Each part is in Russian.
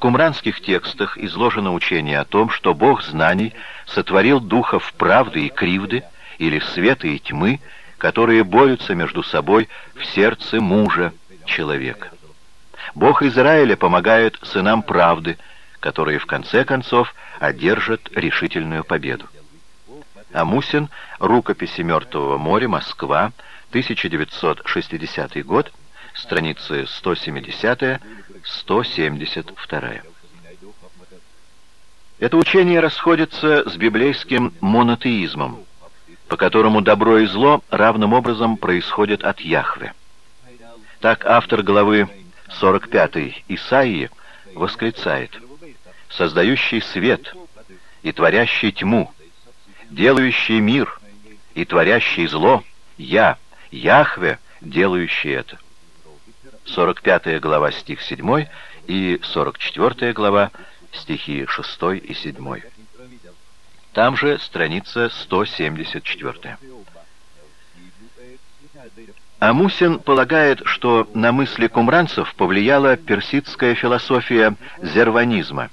кумранских текстах изложено учение о том, что Бог знаний сотворил духов правды и кривды, или света и тьмы, которые борются между собой в сердце мужа человека. Бог Израиля помогает сынам правды, которые в конце концов одержат решительную победу. Амусин, рукописи Мертвого моря, Москва, 1960 год, страницы 170-172. Это учение расходится с библейским монотеизмом, по которому добро и зло равным образом происходят от Яхве. Так автор главы 45 Исаии восклицает «Создающий свет и творящий тьму, делающий мир и творящий зло, я, Яхве, делающий это». 45 глава, стих 7 и 44 глава, стихи 6 и 7. Там же страница 174. Амусин полагает, что на мысли кумранцев повлияла персидская философия зерванизма,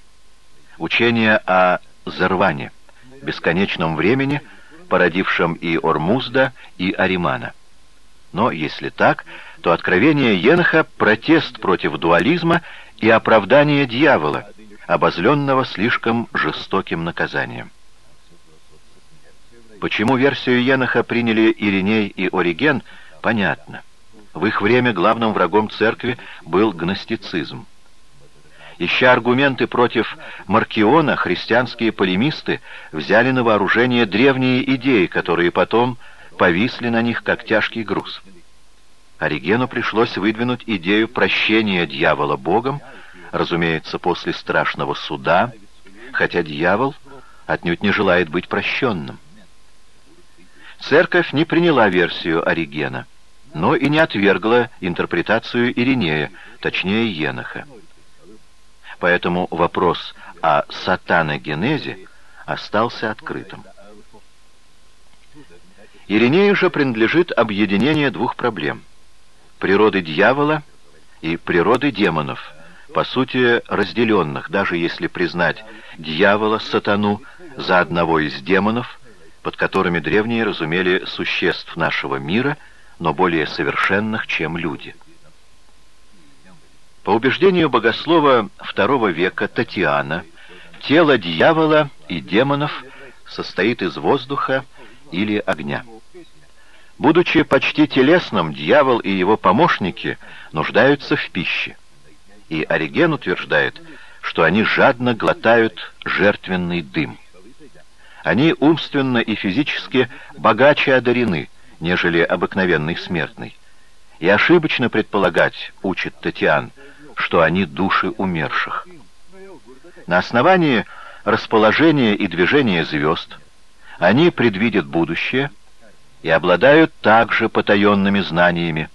учение о Зерване, бесконечном времени, породившем и Ормузда, и Аримана. Но если так, то откровение Еноха — протест против дуализма и оправдание дьявола, обозленного слишком жестоким наказанием. Почему версию Еноха приняли Ириней и Ориген, понятно. В их время главным врагом церкви был гностицизм. Ища аргументы против Маркиона, христианские полемисты взяли на вооружение древние идеи, которые потом повисли на них, как тяжкий груз. Оригену пришлось выдвинуть идею прощения дьявола Богом, разумеется, после страшного суда, хотя дьявол отнюдь не желает быть прощенным. Церковь не приняла версию Оригена, но и не отвергла интерпретацию Иринея, точнее Еноха. Поэтому вопрос о сатаногенезе остался открытым. Иринею же принадлежит объединение двух проблем – природы дьявола и природы демонов, по сути разделенных, даже если признать дьявола, сатану, за одного из демонов, под которыми древние разумели существ нашего мира, но более совершенных, чем люди. По убеждению богослова II века Татьяна, тело дьявола и демонов состоит из воздуха или огня. Будучи почти телесным, дьявол и его помощники нуждаются в пище. И Ориген утверждает, что они жадно глотают жертвенный дым. Они умственно и физически богаче одарены, нежели обыкновенный смертный. И ошибочно предполагать, учит Татьян, что они души умерших. На основании расположения и движения звезд они предвидят будущее – и обладают также потаенными знаниями,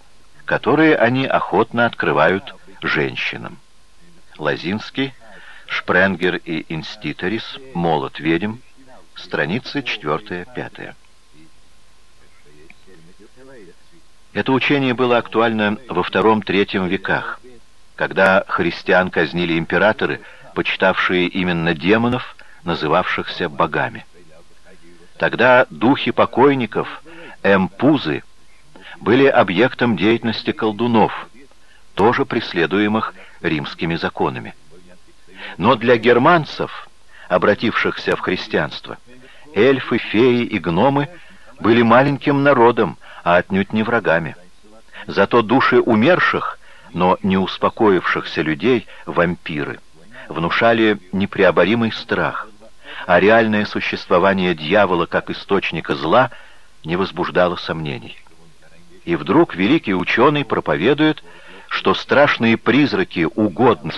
которые они охотно открывают женщинам. Лазинский, Шпренгер и Инститорис, Молот ведьм, страницы 4-5. Это учение было актуально во втором-третьем веках, когда христиан казнили императоры, почитавшие именно демонов, называвшихся богами. Тогда духи покойников эмпузы были объектом деятельности колдунов, тоже преследуемых римскими законами. Но для германцев, обратившихся в христианство, эльфы, феи и гномы были маленьким народом, а отнюдь не врагами. Зато души умерших, но не успокоившихся людей, вампиры, внушали непреоборимый страх, а реальное существование дьявола как источника зла – не возбуждало сомнений. И вдруг великий ученый проповедует, что страшные призраки угодны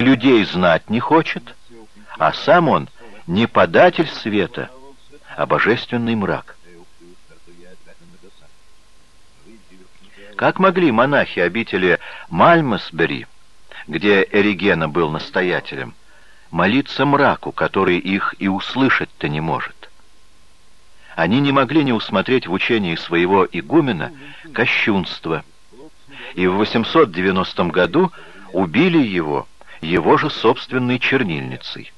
людей знать не хочет, а сам он не податель света, а божественный мрак. Как могли монахи обители Мальмасбери, где Эригена был настоятелем, молиться мраку, который их и услышать-то не может? они не могли не усмотреть в учении своего игумена кощунство. И в 890 году убили его его же собственной чернильницей.